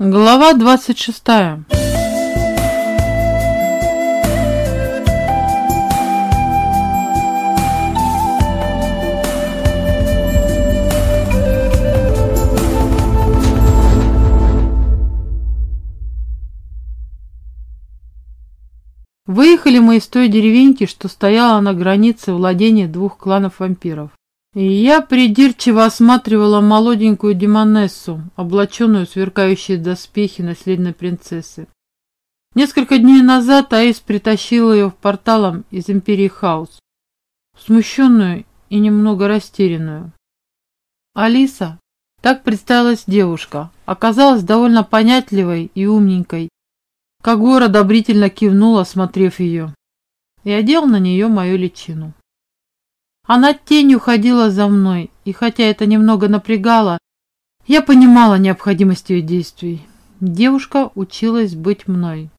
Глава двадцать шестая Выехали мы из той деревеньки, что стояла на границе владения двух кланов вампиров. Я придирчиво осматривала молоденькую демонессу, облаченную в сверкающие доспехи наследной принцессы. Несколько дней назад Аис притащила ее в порталом из Империи Хаус, смущенную и немного растерянную. Алиса, так представилась девушка, оказалась довольно понятливой и умненькой. Кагор одобрительно кивнул, осмотрев ее, и одел на нее мою личину. Она тенью ходила за мной, и хотя это немного напрягало, я понимала необходимость ее действий. Девушка училась быть мной.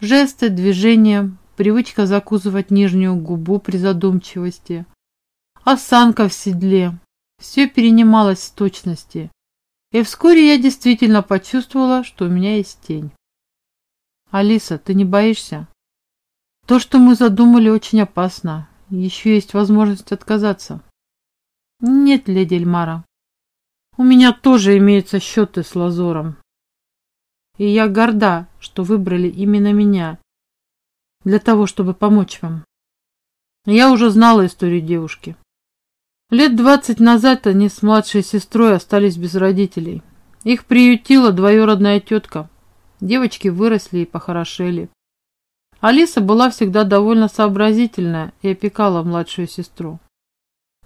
Жесты, движения, привычка закусывать нижнюю губу при задумчивости, осанка в седле. Все перенималось с точности. И вскоре я действительно почувствовала, что у меня есть тень. «Алиса, ты не боишься?» «То, что мы задумали, очень опасно. Еще есть возможность отказаться. Нет, леди Эльмара. У меня тоже имеются счеты с Лазором. И я горда, что выбрали именно меня для того, чтобы помочь вам. Я уже знала историю девушки. Лет двадцать назад они с младшей сестрой остались без родителей. Их приютила двоюродная тетка. Девочки выросли и похорошели. Алиса была всегда довольно сообразительная и опекала младшую сестру.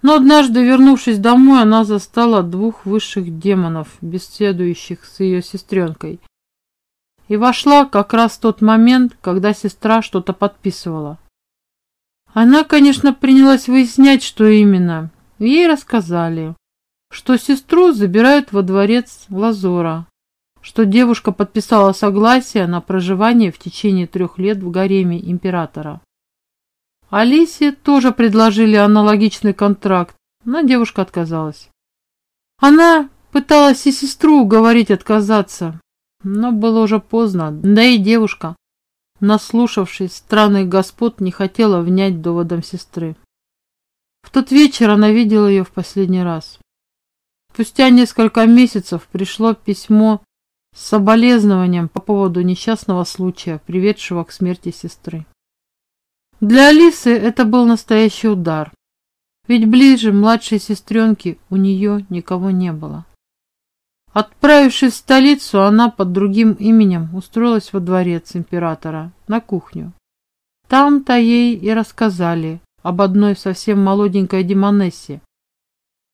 Но однажды, вернувшись домой, она застала двух высших демонов, беседующих с ее сестренкой. И вошла как раз в тот момент, когда сестра что-то подписывала. Она, конечно, принялась выяснять, что именно. Ей рассказали, что сестру забирают во дворец Лазора, что девушка подписала согласие на проживание в течение трех лет в гареме императора. Алисе тоже предложили аналогичный контракт, но девушка отказалась. Она пыталась и сестру уговорить отказаться, но было уже поздно, да и девушка, наслушавшись странных господ, не хотела внять доводам сестры. В тот вечер она видела ее в последний раз. Спустя несколько месяцев пришло письмо с соболезнованием по поводу несчастного случая, приведшего к смерти сестры. Для Алисы это был настоящий удар, ведь ближе младшей сестренки у нее никого не было. Отправившись в столицу, она под другим именем устроилась во дворец императора, на кухню. Там-то ей и рассказали об одной совсем молоденькой демонессе,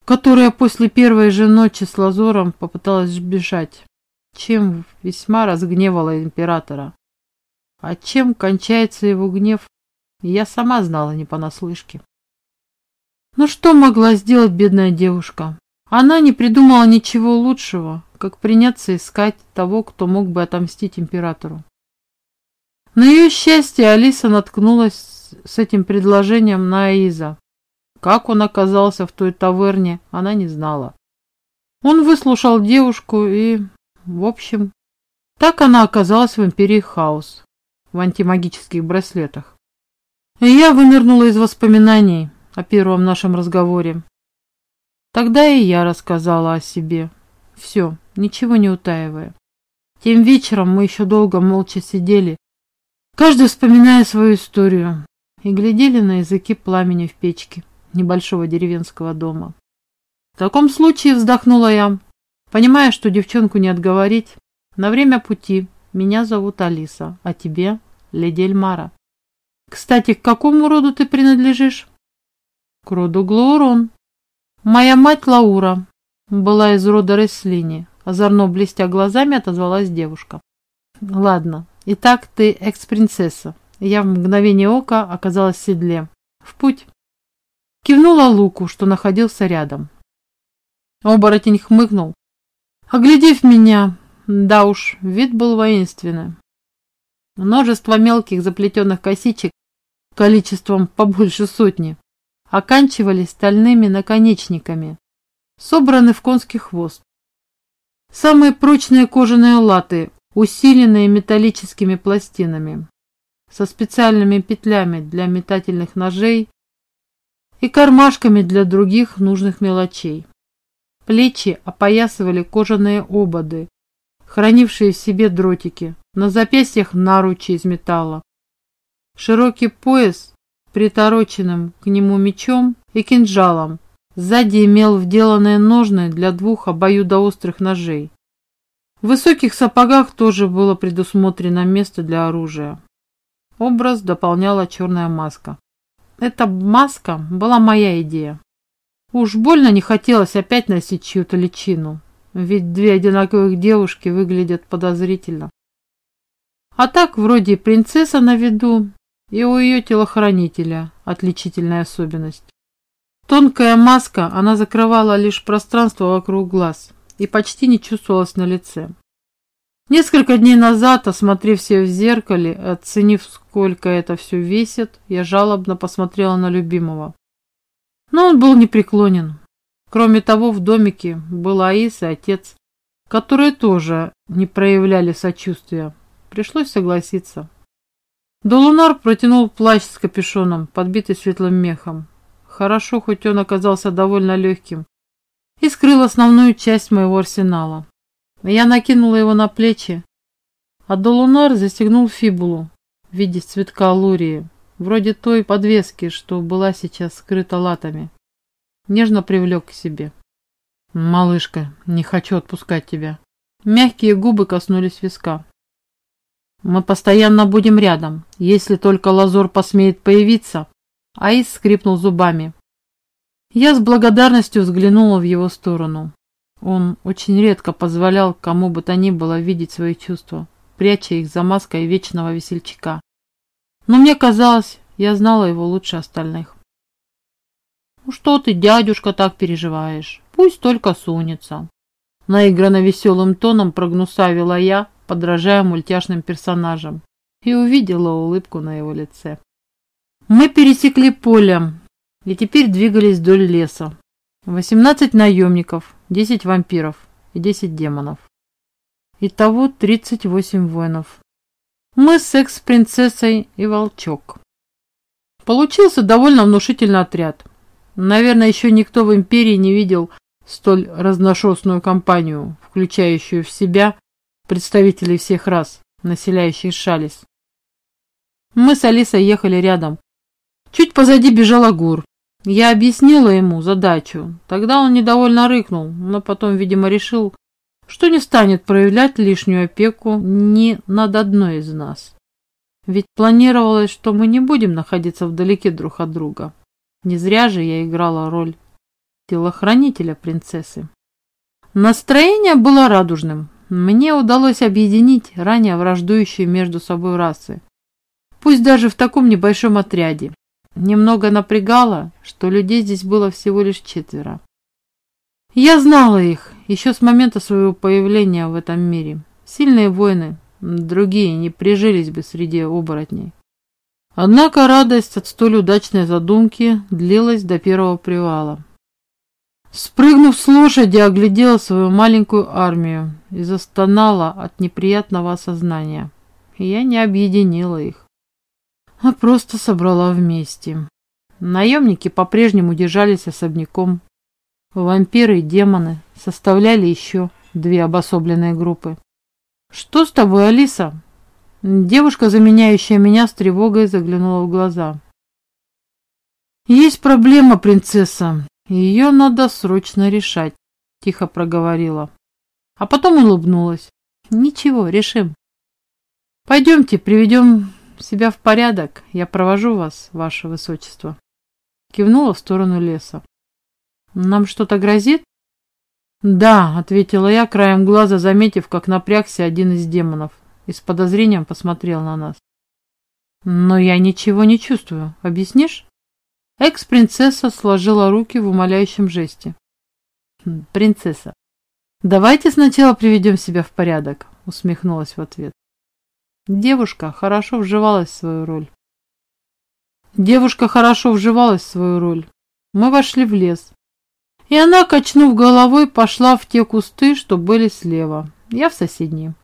которая после первой же ночи с Лазором попыталась сбежать чем весьма разгневала императора. А чем кончается его гнев, я сама знала не понаслышке. Но что могла сделать бедная девушка? Она не придумала ничего лучшего, как приняться искать того, кто мог бы отомстить императору. На ее счастье Алиса наткнулась с этим предложением на Аиза. Как он оказался в той таверне, она не знала. Он выслушал девушку и в общем, так она оказалась в империи Хаос, в антимагических браслетах. И я вынырнула из воспоминаний о первом нашем разговоре. Тогда и я рассказала о себе. Все, ничего не утаивая. Тем вечером мы еще долго молча сидели, каждый вспоминая свою историю, и глядели на языки пламени в печке небольшого деревенского дома. В таком случае вздохнула я, Понимая, что девчонку не отговорить, на время пути меня зовут Алиса, а тебе леди Эльмара. Кстати, к какому роду ты принадлежишь? К роду Глоурон. Моя мать Лаура была из рода Реслини. Озорно блестя глазами отозвалась девушка. Ладно, итак, ты экс-принцесса. Я в мгновение ока оказалась в седле. В путь. Кивнула Луку, что находился рядом. Оборотень хмыкнул, Оглядев меня, да уж, вид был воинственный. Множество мелких заплетенных косичек количеством побольше сотни оканчивались стальными наконечниками, собраны в конский хвост. Самые прочные кожаные латы, усиленные металлическими пластинами, со специальными петлями для метательных ножей и кармашками для других нужных мелочей. Плечи опоясывали кожаные ободы, хранившие в себе дротики, на запястьях наручи из металла. Широкий пояс, притороченным к нему мечом и кинжалом, сзади имел вделанные ножны для двух обоюдоострых ножей. В высоких сапогах тоже было предусмотрено место для оружия. Образ дополняла черная маска. Эта маска была моя идея. Уж больно не хотелось опять носить чью-то личину, ведь две одинаковых девушки выглядят подозрительно. А так, вроде принцесса на виду, и у ее телохранителя отличительная особенность. Тонкая маска, она закрывала лишь пространство вокруг глаз и почти не чувствовалась на лице. Несколько дней назад, осмотрев себя в зеркале, оценив, сколько это все весит, я жалобно посмотрела на любимого. Но он был непреклонен. Кроме того, в домике был Аис и отец, которые тоже не проявляли сочувствия. Пришлось согласиться. Долунар протянул плащ с капюшоном, подбитый светлым мехом. Хорошо, хоть он оказался довольно легким и скрыл основную часть моего арсенала. Я накинула его на плечи, а Долунар застегнул фибулу в виде цветка лурии, вроде той подвески, что была сейчас скрыта латами. Нежно привлек к себе. «Малышка, не хочу отпускать тебя». Мягкие губы коснулись виска. «Мы постоянно будем рядом, если только Лазор посмеет появиться». Аис скрипнул зубами. Я с благодарностью взглянула в его сторону. Он очень редко позволял кому бы то ни было видеть свои чувства, пряча их за маской вечного весельчака. Но мне казалось, я знала его лучше остальных. «Ну что ты, дядюшка, так переживаешь? Пусть только сунется». Наигранно веселым тоном прогнусавила я, подражая мультяшным персонажам, и увидела улыбку на его лице. Мы пересекли поле и теперь двигались вдоль леса. Восемнадцать наемников, десять вампиров и десять демонов. Итого тридцать восемь воинов. Мы с секс-принцессой и волчок. Получился довольно внушительный отряд. Наверное, еще никто в империи не видел столь разношерстную компанию, включающую в себя представителей всех рас, населяющих Шалис. Мы с Алисой ехали рядом. Чуть позади бежал Агур. Я объяснила ему задачу. Тогда он недовольно рыкнул, но потом, видимо, решил, что не станет проявлять лишнюю опеку ни над одной из нас. Ведь планировалось, что мы не будем находиться вдалеке друг от друга. Не зря же я играла роль телохранителя принцессы. Настроение было радужным. Мне удалось объединить ранее враждующие между собой расы. Пусть даже в таком небольшом отряде. Немного напрягало, что людей здесь было всего лишь четверо. Я знала их еще с момента своего появления в этом мире. Сильные воины, другие не прижились бы среди оборотней. Однако радость от столь удачной задумки длилась до первого привала. Спрыгнув с лошади, оглядела свою маленькую армию и застонала от неприятного осознания. Я не объединила их, а просто собрала вместе. Наемники по-прежнему держались особняком, Вампиры и демоны составляли еще две обособленные группы. «Что с тобой, Алиса?» Девушка, заменяющая меня, с тревогой заглянула в глаза. «Есть проблема, принцесса. Ее надо срочно решать», — тихо проговорила. А потом улыбнулась. «Ничего, решим. Пойдемте, приведем себя в порядок. Я провожу вас, ваше высочество». Кивнула в сторону леса. «Нам что-то грозит?» «Да», — ответила я, краем глаза заметив, как напрягся один из демонов и с подозрением посмотрел на нас. «Но я ничего не чувствую. Объяснишь?» Экс-принцесса сложила руки в умоляющем жесте. «Хм, «Принцесса, давайте сначала приведем себя в порядок», — усмехнулась в ответ. Девушка хорошо вживалась в свою роль. Девушка хорошо вживалась в свою роль. Мы вошли в лес. И она, качнув головой, пошла в те кусты, что были слева. Я в соседние.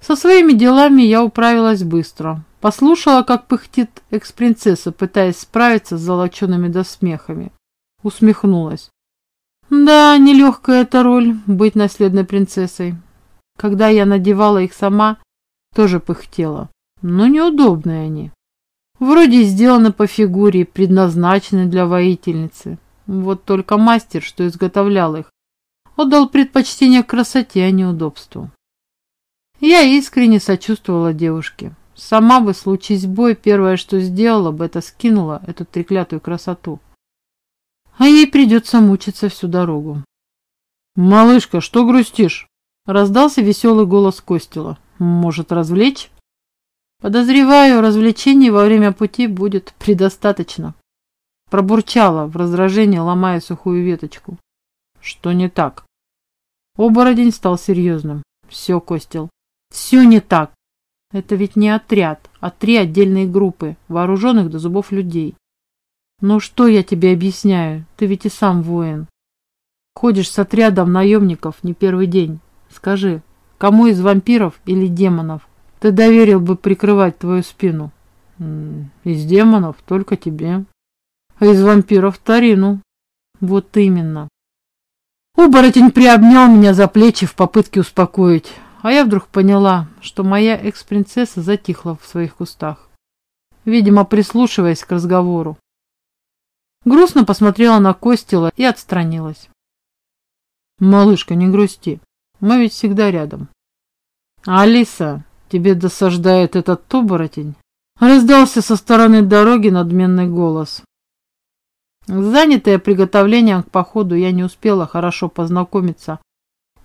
Со своими делами я управилась быстро. Послушала, как пыхтит экс-принцесса, пытаясь справиться с золочеными досмехами. Усмехнулась. Да, нелегкая эта роль — быть наследной принцессой. Когда я надевала их сама, тоже пыхтела. Но неудобные они. Вроде сделаны по фигуре, предназначены для воительницы. Вот только мастер, что изготовлял их, отдал предпочтение красоте, а не удобству. Я искренне сочувствовала девушке. Сама бы, случись бой, первое, что сделала бы, это скинула эту треклятую красоту. А ей придется мучиться всю дорогу. «Малышка, что грустишь?» Раздался веселый голос Костила. «Может, развлечь?» «Подозреваю, развлечений во время пути будет предостаточно». Пробурчала в раздражении, ломая сухую веточку. «Что не так?» Оборотень стал серьезным. «Все, Костил, все не так. Это ведь не отряд, а три отдельные группы, вооруженных до зубов людей. Ну что я тебе объясняю? Ты ведь и сам воин. Ходишь с отрядом наемников не первый день. Скажи, кому из вампиров или демонов ты доверил бы прикрывать твою спину? Из демонов только тебе. А из вампиров Тарину. Вот именно. Оборотень приобнял меня за плечи в попытке успокоить. А я вдруг поняла, что моя экс-принцесса затихла в своих кустах, видимо, прислушиваясь к разговору. Грустно посмотрела на Костила и отстранилась. «Малышка, не грусти, мы ведь всегда рядом». «Алиса, тебе досаждает этот оборотень?» Раздался со стороны дороги надменный голос. Занятая приготовлением к походу, я не успела хорошо познакомиться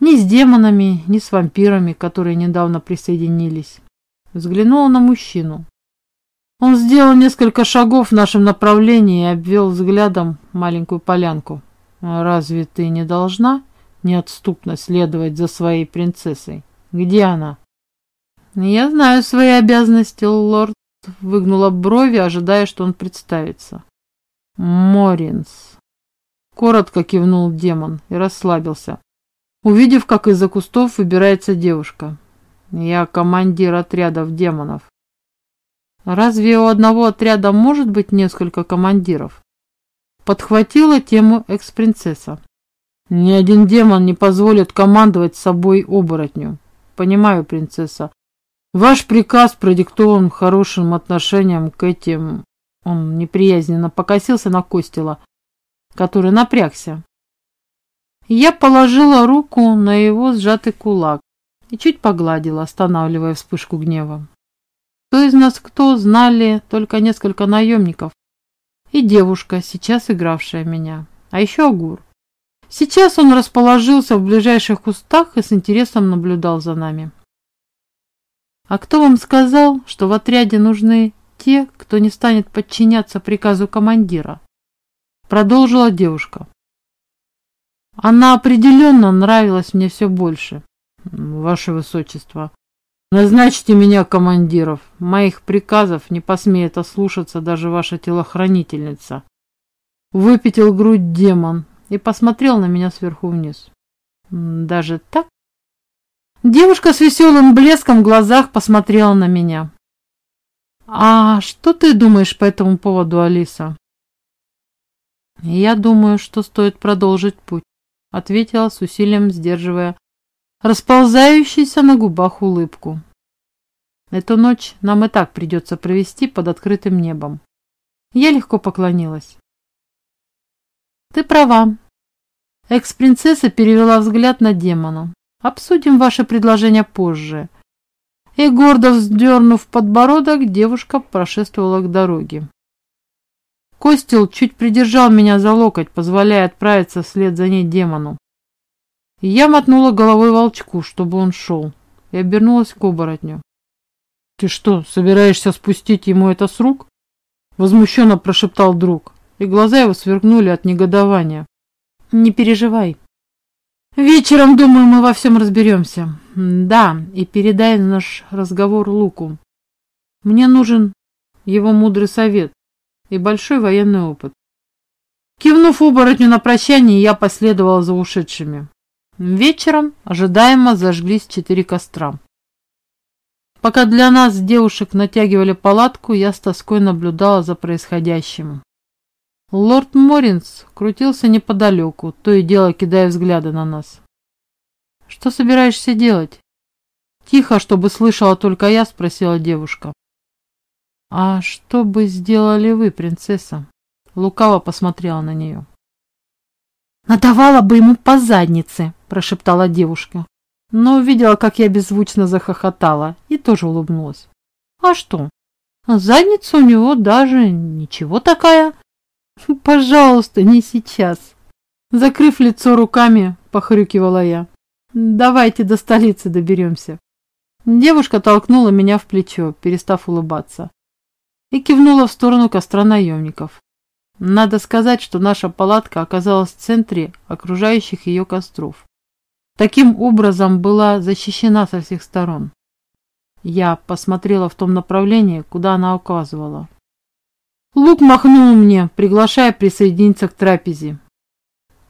ни с демонами, ни с вампирами, которые недавно присоединились. Взглянула на мужчину. Он сделал несколько шагов в нашем направлении и обвел взглядом маленькую полянку. «Разве ты не должна неотступно следовать за своей принцессой? Где она?» «Я знаю свои обязанности, лорд», — выгнула брови, ожидая, что он представится. «Моринс». Коротко кивнул демон и расслабился увидев, как из-за кустов выбирается девушка. Я командир отрядов демонов. Разве у одного отряда может быть несколько командиров? Подхватила тему экс-принцесса. Ни один демон не позволит командовать собой оборотню. Понимаю, принцесса. Ваш приказ продиктован хорошим отношением к этим... Он неприязненно покосился на Костила, который напрягся. Я положила руку на его сжатый кулак и чуть погладила, останавливая вспышку гнева. Кто из нас кто, знали только несколько наемников и девушка, сейчас игравшая меня, а еще Агур. Сейчас он расположился в ближайших кустах и с интересом наблюдал за нами. «А кто вам сказал, что в отряде нужны те, кто не станет подчиняться приказу командира?» Продолжила девушка. Она определенно нравилась мне все больше. Ваше Высочество, назначьте меня командиров. Моих приказов не посмеет ослушаться даже ваша телохранительница. Выпятил грудь демон и посмотрел на меня сверху вниз. Даже так? Девушка с веселым блеском в глазах посмотрела на меня. «А что ты думаешь по этому поводу, Алиса?» «Я думаю, что стоит продолжить путь ответила с усилием, сдерживая расползающуюся на губах улыбку. Эту ночь нам и так придется провести под открытым небом. Я легко поклонилась. Ты права. Экс-принцесса перевела взгляд на демона. Обсудим ваше предложение позже. И гордо вздернув подбородок, девушка прошествовала к дороге. Костел чуть придержал меня за локоть, позволяя отправиться вслед за ней демону. я мотнула головой волчку, чтобы он шел, и обернулась к оборотню. «Ты что, собираешься спустить ему это с рук?» Возмущенно прошептал друг, и глаза его сверкнули от негодования. «Не переживай. Вечером, думаю, мы во всем разберемся. Да, и передай наш разговор Луку. Мне нужен его мудрый совет и большой военный опыт. Кивнув оборотню на прощание, я последовала за ушедшими. Вечером ожидаемо зажглись четыре костра. Пока для нас, девушек, натягивали палатку, я с тоской наблюдала за происходящим. Лорд Моринс крутился неподалеку, то и дело кидая взгляды на нас. «Что собираешься делать?» Тихо, чтобы слышала только я, спросила девушка. «А что бы сделали вы, принцесса?» Лукаво посмотрела на нее. «Надавала бы ему по заднице», – прошептала девушка. Но увидела, как я беззвучно захохотала и тоже улыбнулась. «А что? Задница у него даже ничего такая. Пожалуйста, не сейчас». Закрыв лицо руками, похрюкивала я. «Давайте до столицы доберемся». Девушка толкнула меня в плечо, перестав улыбаться, и кивнула в сторону костра наемников. Надо сказать, что наша палатка оказалась в центре окружающих ее костров. Таким образом была защищена со всех сторон. Я посмотрела в том направлении, куда она указывала. Лук махнул мне, приглашая присоединиться к трапезе.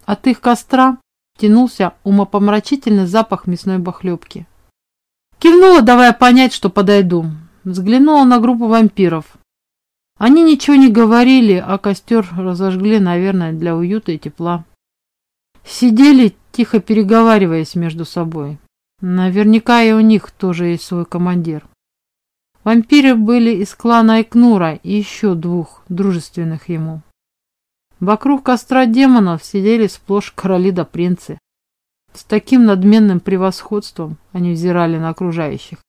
От их костра тянулся умопомрачительный запах мясной бахлебки. Кивнула, давая понять, что подойду. Взглянула на группу вампиров. Они ничего не говорили, а костер разожгли, наверное, для уюта и тепла. Сидели, тихо переговариваясь между собой. Наверняка и у них тоже есть свой командир. Вампиры были из клана Айкнура и еще двух, дружественных ему. Вокруг костра демонов сидели сплошь короли да принцы. С таким надменным превосходством они взирали на окружающих.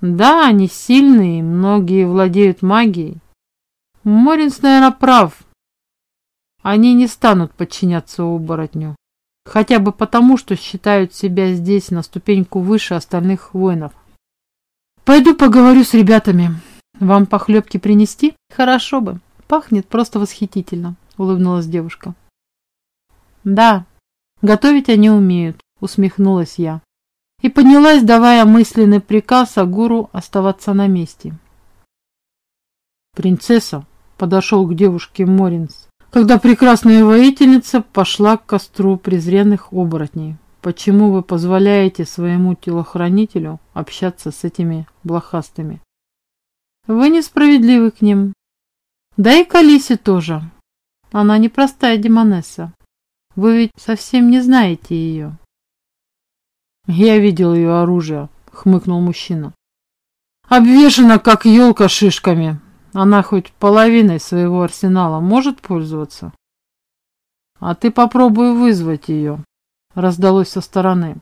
Да, они сильные, многие владеют магией. Моринс, наверное, прав. Они не станут подчиняться оборотню. Хотя бы потому, что считают себя здесь на ступеньку выше остальных воинов. Пойду поговорю с ребятами. Вам похлебки принести? Хорошо бы. Пахнет просто восхитительно, улыбнулась девушка. Да, Готовить они умеют, усмехнулась я. И поднялась, давая мысленный приказ Агуру оставаться на месте. Принцесса подошел к девушке Моринс, когда прекрасная воительница пошла к костру презренных оборотней. Почему вы позволяете своему телохранителю общаться с этими блохастыми? Вы несправедливы к ним. Да и к Алисе тоже. Она непростая демонесса. Вы ведь совсем не знаете ее. Я видел ее оружие, хмыкнул мужчина. Обвешана, как елка шишками. Она хоть половиной своего арсенала может пользоваться. А ты попробуй вызвать ее, раздалось со стороны.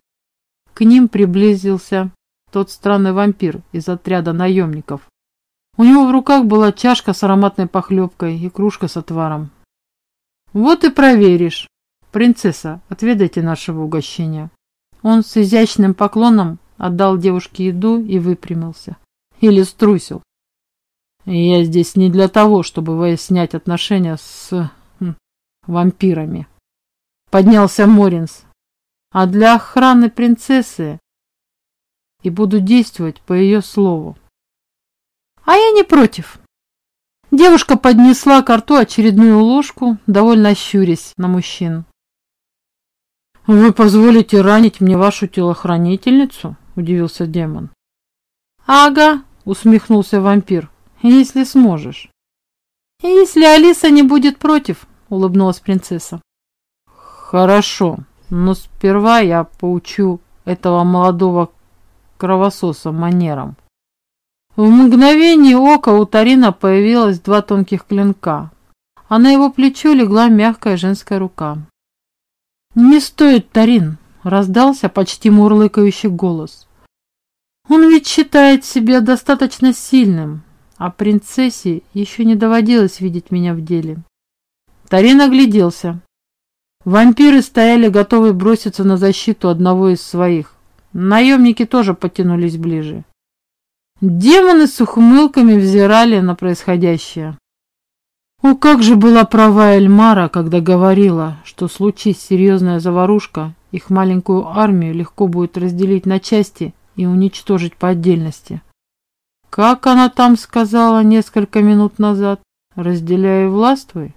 К ним приблизился тот странный вампир из отряда наемников. У него в руках была чашка с ароматной похлебкой и кружка с отваром. Вот и проверишь, «Принцесса, отведайте нашего угощения». Он с изящным поклоном отдал девушке еду и выпрямился. Или струсил. «Я здесь не для того, чтобы выяснять отношения с... Вампирами». Поднялся Моринс. «А для охраны принцессы и буду действовать по ее слову». «А я не против». Девушка поднесла к рту очередную ложку, довольно щурясь на мужчин. «Вы позволите ранить мне вашу телохранительницу?» – удивился демон. «Ага», – усмехнулся вампир, – «если сможешь». «Если Алиса не будет против», – улыбнулась принцесса. «Хорошо, но сперва я поучу этого молодого кровососа манерам». В мгновение ока у Тарина появилось два тонких клинка, а на его плечо легла мягкая женская рука. «Не стоит, Тарин!» — раздался почти мурлыкающий голос. «Он ведь считает себя достаточно сильным, а принцессе еще не доводилось видеть меня в деле». Тарин огляделся. Вампиры стояли, готовые броситься на защиту одного из своих. Наемники тоже потянулись ближе. Демоны с ухмылками взирали на происходящее. О, как же была права Эльмара, когда говорила, что случись серьезная заварушка, их маленькую армию легко будет разделить на части и уничтожить по отдельности. Как она там сказала несколько минут назад, разделяя властвуй?